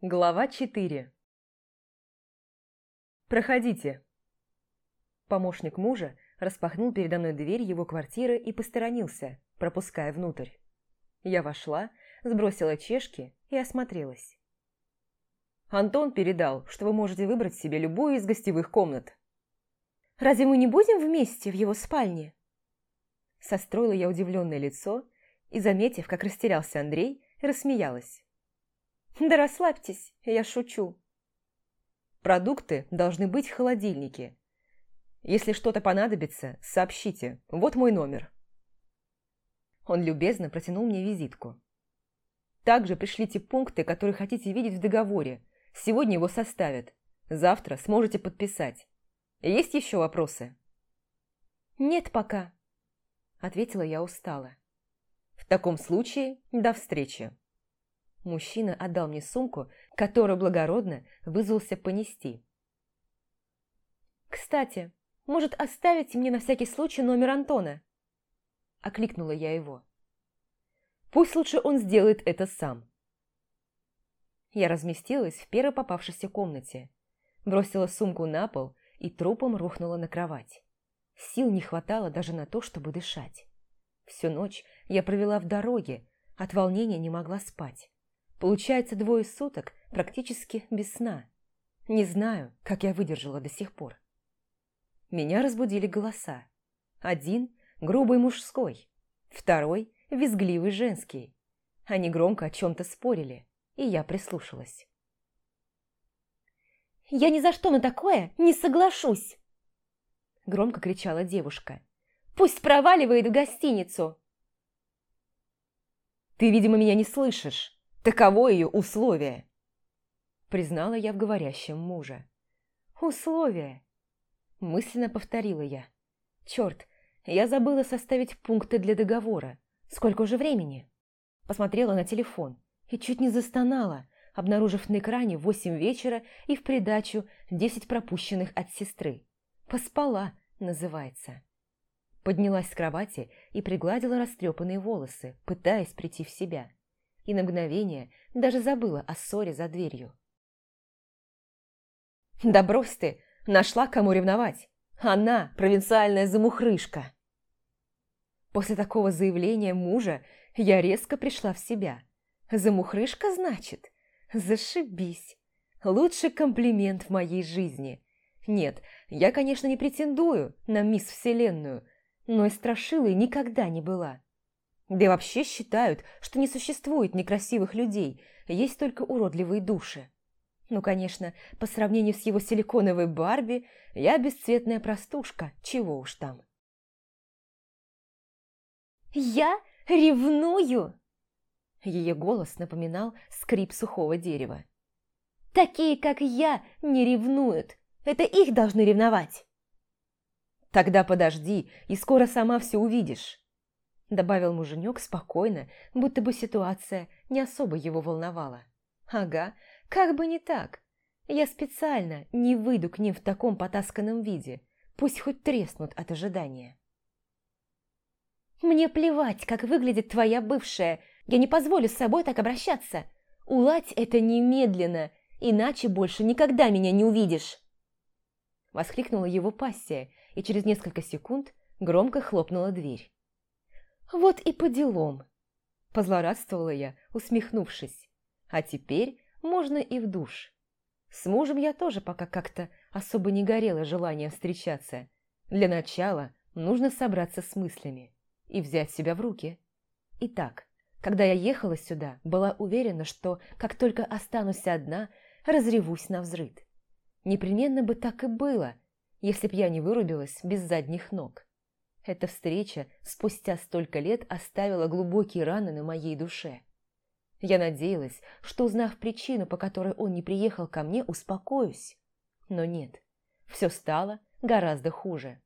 Глава 4 «Проходите». Помощник мужа распахнул передо мной дверь его квартиры и посторонился, пропуская внутрь. Я вошла, сбросила чешки и осмотрелась. «Антон передал, что вы можете выбрать себе любую из гостевых комнат». «Разве мы не будем вместе в его спальне?» Состроила я удивленное лицо и, заметив, как растерялся Андрей, рассмеялась. Да расслабьтесь, я шучу. Продукты должны быть в холодильнике. Если что-то понадобится, сообщите. Вот мой номер. Он любезно протянул мне визитку. Также пришлите пункты, которые хотите видеть в договоре. Сегодня его составят. Завтра сможете подписать. Есть еще вопросы? Нет пока, ответила я устало. В таком случае, до встречи. Мужчина отдал мне сумку, которую благородно вызвался понести. «Кстати, может, оставите мне на всякий случай номер Антона?» Окликнула я его. «Пусть лучше он сделает это сам». Я разместилась в первой попавшейся комнате, бросила сумку на пол и трупом рухнула на кровать. Сил не хватало даже на то, чтобы дышать. Всю ночь я провела в дороге, от волнения не могла спать. Получается двое суток практически без сна. Не знаю, как я выдержала до сих пор. Меня разбудили голоса. Один – грубый мужской, второй – визгливый женский. Они громко о чем-то спорили, и я прислушалась. «Я ни за что на такое не соглашусь!» Громко кричала девушка. «Пусть проваливает в гостиницу!» «Ты, видимо, меня не слышишь!» Таково ее условие!» Признала я в говорящем мужа. «Условие!» Мысленно повторила я. «Черт, я забыла составить пункты для договора. Сколько уже времени?» Посмотрела на телефон и чуть не застонала, обнаружив на экране восемь вечера и в придачу десять пропущенных от сестры. «Поспала» называется. Поднялась с кровати и пригладила растрепанные волосы, пытаясь прийти в себя и на мгновение даже забыла о ссоре за дверью. «Да брось ты! Нашла, кому ревновать! Она провинциальная замухрышка!» После такого заявления мужа я резко пришла в себя. «Замухрышка, значит? Зашибись! Лучший комплимент в моей жизни!» Нет, я, конечно, не претендую на мисс Вселенную, но и страшилой никогда не была. Да и вообще считают, что не существует некрасивых людей, есть только уродливые души. Ну, конечно, по сравнению с его силиконовой Барби, я бесцветная простушка, чего уж там. «Я ревную!» Ее голос напоминал скрип сухого дерева. «Такие, как я, не ревнуют. Это их должны ревновать!» «Тогда подожди, и скоро сама все увидишь!» Добавил муженек спокойно, будто бы ситуация не особо его волновала. Ага, как бы не так. Я специально не выйду к ним в таком потасканном виде. Пусть хоть треснут от ожидания. «Мне плевать, как выглядит твоя бывшая. Я не позволю с собой так обращаться. Уладь это немедленно, иначе больше никогда меня не увидишь!» Воскликнула его пассия, и через несколько секунд громко хлопнула дверь. «Вот и по делам!» Позлорадствовала я, усмехнувшись. «А теперь можно и в душ. С мужем я тоже пока как-то особо не горела желанием встречаться. Для начала нужно собраться с мыслями и взять себя в руки. Итак, когда я ехала сюда, была уверена, что как только останусь одна, разревусь на взрыд. Непременно бы так и было, если б я не вырубилась без задних ног. Эта встреча спустя столько лет оставила глубокие раны на моей душе. Я надеялась, что, узнав причину, по которой он не приехал ко мне, успокоюсь. Но нет, все стало гораздо хуже.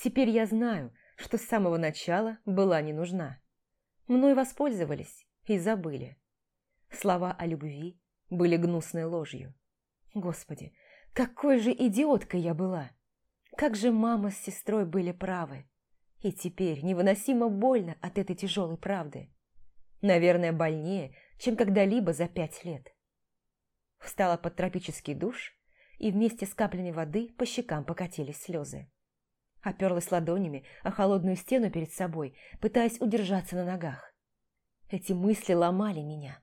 Теперь я знаю, что с самого начала была не нужна. Мной воспользовались и забыли. Слова о любви были гнусной ложью. Господи, какой же идиоткой я была! Как же мама с сестрой были правы. И теперь невыносимо больно от этой тяжелой правды. Наверное, больнее, чем когда-либо за пять лет. Встала под тропический душ, и вместе с каплями воды по щекам покатились слезы. Оперлась ладонями о холодную стену перед собой, пытаясь удержаться на ногах. Эти мысли ломали меня,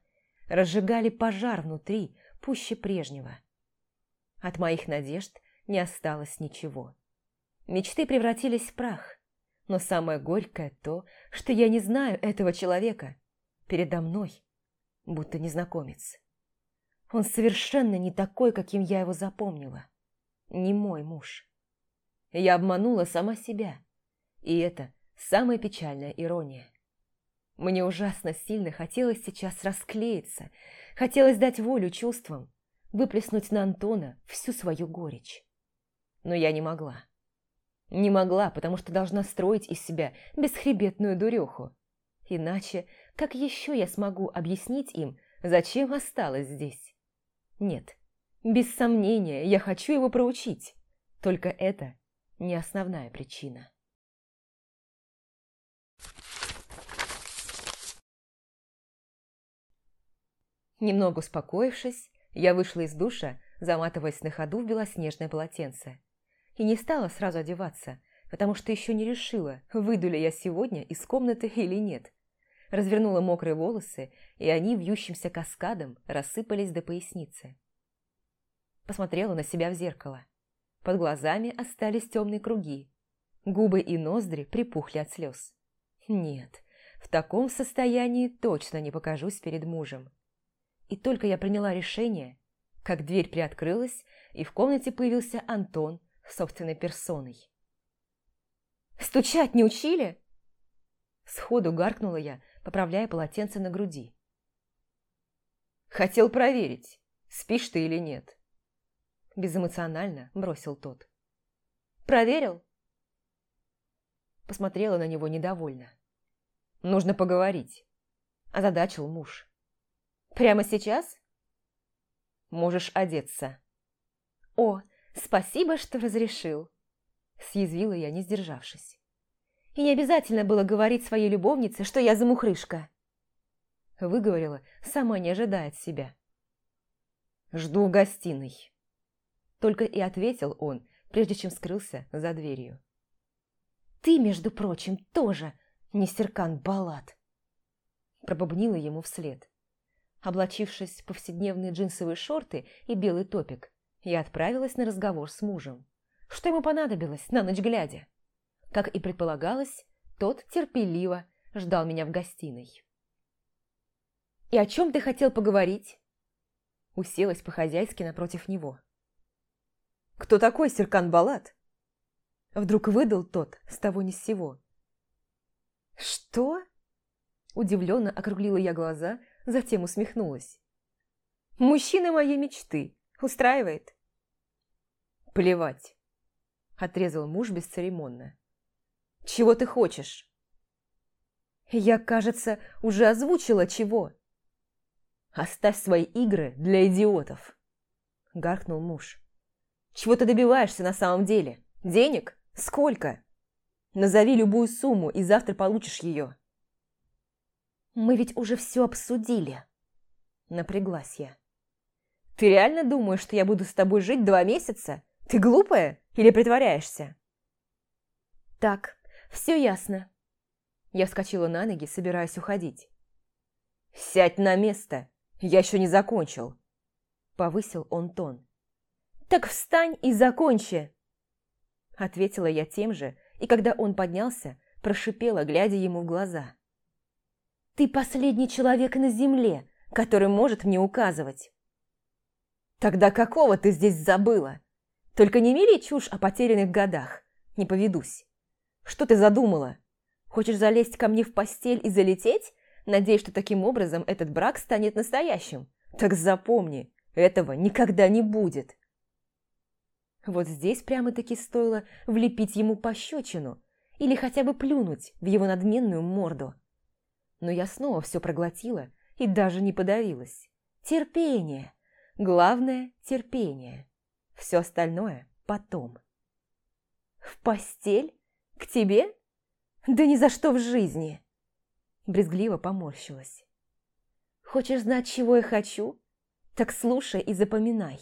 разжигали пожар внутри, пуще прежнего. От моих надежд не осталось ничего. Мечты превратились в прах, но самое горькое то, что я не знаю этого человека. Передо мной, будто незнакомец. Он совершенно не такой, каким я его запомнила. Не мой муж. Я обманула сама себя. И это самая печальная ирония. Мне ужасно сильно хотелось сейчас расклеиться, хотелось дать волю чувствам, выплеснуть на Антона всю свою горечь. Но я не могла. Не могла, потому что должна строить из себя бесхребетную дуреху. Иначе как еще я смогу объяснить им, зачем осталась здесь? Нет, без сомнения, я хочу его проучить. Только это не основная причина. Немного успокоившись, я вышла из душа, заматываясь на ходу в белоснежное полотенце. И не стала сразу одеваться, потому что еще не решила, выйду ли я сегодня из комнаты или нет. Развернула мокрые волосы, и они вьющимся каскадом рассыпались до поясницы. Посмотрела на себя в зеркало. Под глазами остались темные круги. Губы и ноздри припухли от слез. Нет, в таком состоянии точно не покажусь перед мужем. И только я приняла решение, как дверь приоткрылась, и в комнате появился Антон собственной персоной. «Стучать не учили?» Сходу гаркнула я, поправляя полотенце на груди. «Хотел проверить, спишь ты или нет». Безэмоционально бросил тот. «Проверил?» Посмотрела на него недовольно. «Нужно поговорить», – озадачил муж. «Прямо сейчас?» «Можешь одеться». «О, спасибо, что разрешил», – съязвила я, не сдержавшись. И не обязательно было говорить своей любовнице, что я замухрышка. Выговорила, сама не ожидая от себя. «Жду в гостиной», – только и ответил он, прежде чем скрылся за дверью. «Ты, между прочим, тоже не Серкан Балат», – пробубнила ему вслед. Облачившись в повседневные джинсовые шорты и белый топик, я отправилась на разговор с мужем. Что ему понадобилось на ночь глядя? Как и предполагалось, тот терпеливо ждал меня в гостиной. «И о чем ты хотел поговорить?» Уселась по-хозяйски напротив него. «Кто такой Серкан Балат?» Вдруг выдал тот с того ни с сего. «Что?» Удивленно округлила я глаза, затем усмехнулась. «Мужчина моей мечты. Устраивает?» «Плевать», – отрезал муж бесцеремонно. Чего ты хочешь?» «Я, кажется, уже озвучила чего». «Оставь свои игры для идиотов», – гаркнул муж. «Чего ты добиваешься на самом деле? Денег? Сколько? Назови любую сумму, и завтра получишь ее». «Мы ведь уже все обсудили», – напряглась я. «Ты реально думаешь, что я буду с тобой жить два месяца? Ты глупая или притворяешься?» «Так, «Все ясно». Я вскочила на ноги, собираясь уходить. «Сядь на место! Я еще не закончил!» Повысил он тон. «Так встань и закончи!» Ответила я тем же, и когда он поднялся, прошипела, глядя ему в глаза. «Ты последний человек на земле, который может мне указывать!» «Тогда какого ты здесь забыла? Только не мели чушь о потерянных годах, не поведусь!» Что ты задумала? Хочешь залезть ко мне в постель и залететь? Надеюсь, что таким образом этот брак станет настоящим. Так запомни, этого никогда не будет. Вот здесь прямо-таки стоило влепить ему пощечину или хотя бы плюнуть в его надменную морду. Но я снова все проглотила и даже не подавилась. Терпение. Главное – терпение. Все остальное – потом. В постель? К тебе? Да ни за что в жизни!» Брезгливо поморщилась. Хочешь знать, чего я хочу? Так слушай и запоминай.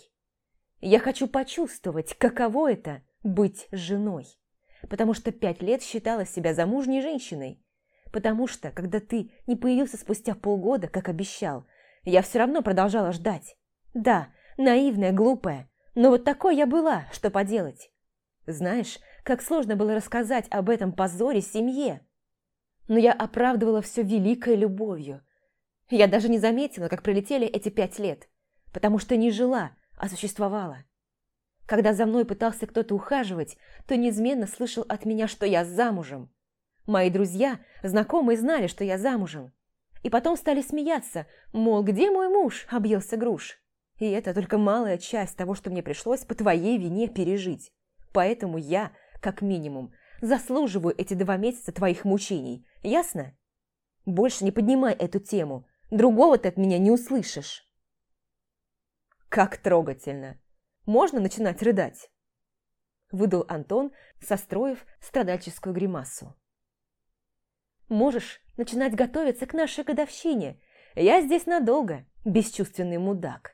Я хочу почувствовать, каково это – быть женой. Потому что пять лет считала себя замужней женщиной. Потому что, когда ты не появился спустя полгода, как обещал, я все равно продолжала ждать. Да, наивная, глупая, но вот такой я была, что поделать. Знаешь, как сложно было рассказать об этом позоре семье. Но я оправдывала все великой любовью. Я даже не заметила, как пролетели эти пять лет, потому что не жила, а существовала. Когда за мной пытался кто-то ухаживать, то неизменно слышал от меня, что я замужем. Мои друзья, знакомые знали, что я замужем. И потом стали смеяться, мол, где мой муж, объелся груш. И это только малая часть того, что мне пришлось по твоей вине пережить. Поэтому я, как минимум, заслуживаю эти два месяца твоих мучений. Ясно? Больше не поднимай эту тему. Другого ты от меня не услышишь. Как трогательно. Можно начинать рыдать? Выдал Антон, состроив страдальческую гримасу. Можешь начинать готовиться к нашей годовщине. Я здесь надолго, бесчувственный мудак.